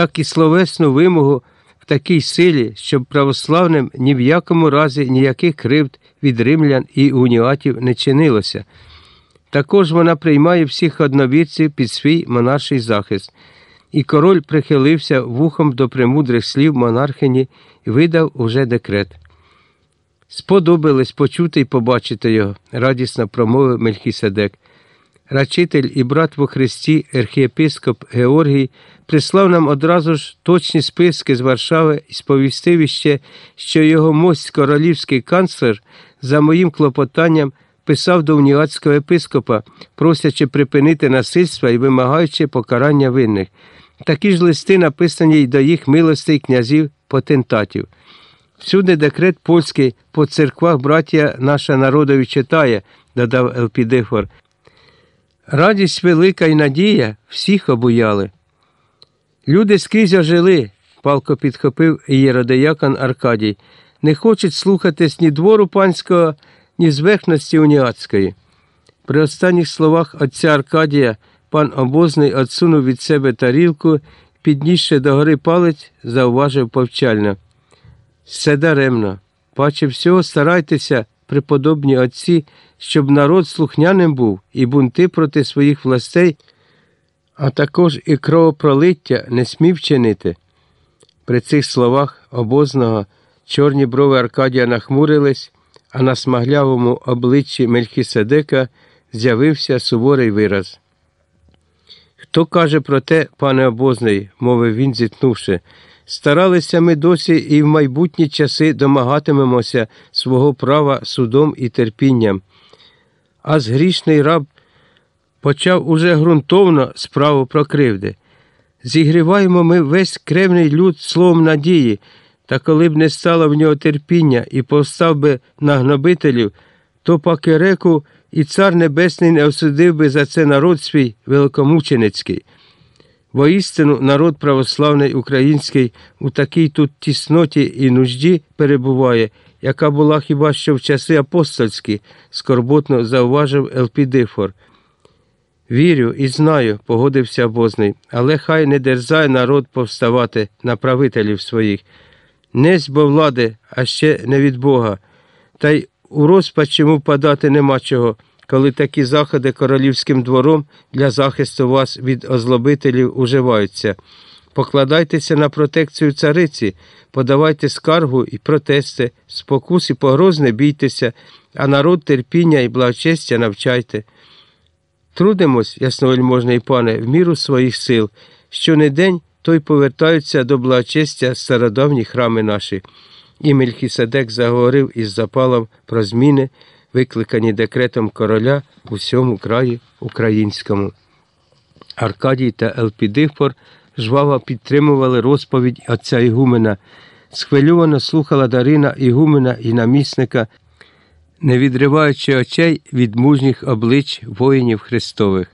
так і словесну вимогу в такій силі, щоб православним ні в якому разі ніяких кривд від римлян і уніатів не чинилося. Також вона приймає всіх одновірців під свій монарший захист, і король прихилився вухом до премудрих слів монархині і видав уже декрет. Сподобалось почути й побачити його, радісно промовив Мельхіседек. Рачитель і брат во Христі, архієпископ Георгій, прислав нам одразу ж точні списки з Варшави і сповістив іще, що його мость королівський канцлер за моїм клопотанням писав до уніатського епископа, просячи припинити насильство і вимагаючи покарання винних. Такі ж листи написані й до їх милостей князів потентатів. Всюди декрет польський по церквах браття наша народові читає, додав Елпідифор. Радість велика і надія всіх обуяли. Люди скрізь ожили, палко підхопив єродеякон Аркадій, не хочуть слухатись ні двору панського, ні зверхності уніатської. При останніх словах отця Аркадія пан обозний отсунув від себе тарілку, піднісши до гори палець, зауважив повчально. Все даремно. Паче всього старайтеся, преподобні отці, щоб народ слухняним був і бунти проти своїх властей, а також і кровопролиття не смів чинити. При цих словах обозного чорні брови Аркадія нахмурились, а на смаглявому обличчі Мельхіседека з'явився суворий вираз. Хто каже про те, пане обозний, мовив він, зітнувши, старалися ми досі і в майбутні часи домагатимемося свого права судом і терпінням. А згрішний раб почав уже ґрунтовно справу про кривди. Зігріваємо ми весь кревний люд словом надії, та коли б не стало в нього терпіння і повстав би на гнобителів, то паки реку і цар Небесний не осудив би за це народ свій великомученицький. Воістину народ православний український у такій тут тісноті і нужді перебуває, яка була хіба що в часи апостольські, скорботно зауважив Елпідифор. Вірю і знаю, погодився обозний, але хай не дерзає народ повставати на правителів своїх. Несь бо влади, а ще не від Бога. Та й у розпач йому впадати нема чого, коли такі заходи королівським двором для захисту вас від озлобителів уживаються. Покладайтеся на протекцію цариці, подавайте скаргу і протести, спокус і погроз не бійтеся, а народ терпіння і благочестя навчайте. Трудимось, ясновельможний пане, в міру своїх сил, що не день той повертаються до благочестя стародавні храми наші. І Мельхіседек заговорив із запалом про зміни, викликані декретом короля у всьому краї українському. Аркадій та Елпідифор жваво підтримували розповідь отця Ігумена. Схвильовано слухала Дарина Ігумена і намісника, не відриваючи очей від мужніх облич воїнів Христових.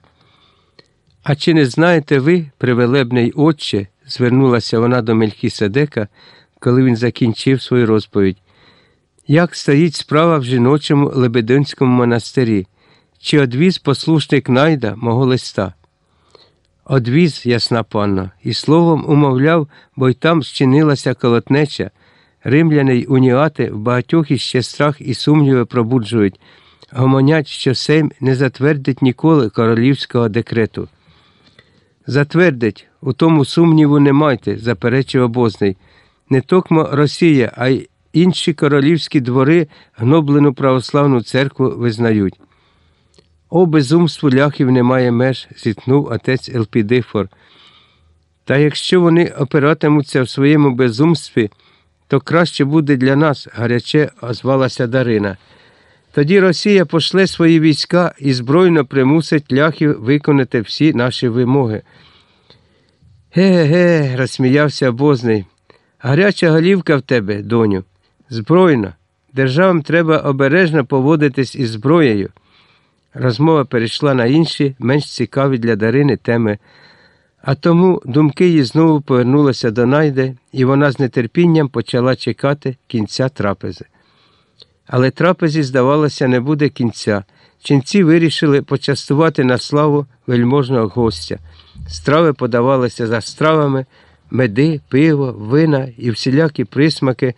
А чи не знаєте ви, привелебний отче, звернулася вона до Мельхіседека, коли він закінчив свою розповідь, як стоїть справа в жіночому Лебединському монастирі, чи одвіз послушник найда мого листа? Одвіз, ясна панна, і словом умовляв, бо й там зчинилася колотнеча. Римляни й уніати в багатьох іще страх і сумніви пробуджують, гомонять, що Сейм не затвердить ніколи королівського декрету. Затвердить, у тому сумніву не майте, заперечив обозний. Не токмо Росія, а й інші королівські двори гноблену православну церкву визнають. О, безумству ляхів немає меж, зітхнув отець Елпідифор. Та якщо вони опиратимуться в своєму безумстві, то краще буде для нас, гаряче озвалася Дарина. Тоді Росія пошле свої війська і збройно примусить ляхів виконати всі наші вимоги. Ге-ге, розсміявся обозний. Гаряча голівка в тебе, доню. Збройна. Державам треба обережно поводитись із зброєю. Розмова перейшла на інші, менш цікаві для Дарини теми, а тому думки її знову повернулися до найди, і вона з нетерпінням почала чекати кінця трапези. Але трапезі, здавалося, не буде кінця. Ченці вирішили почастувати на славу вельможного гостя. Страви подавалися за стравами, меди, пиво, вина і всілякі присмаки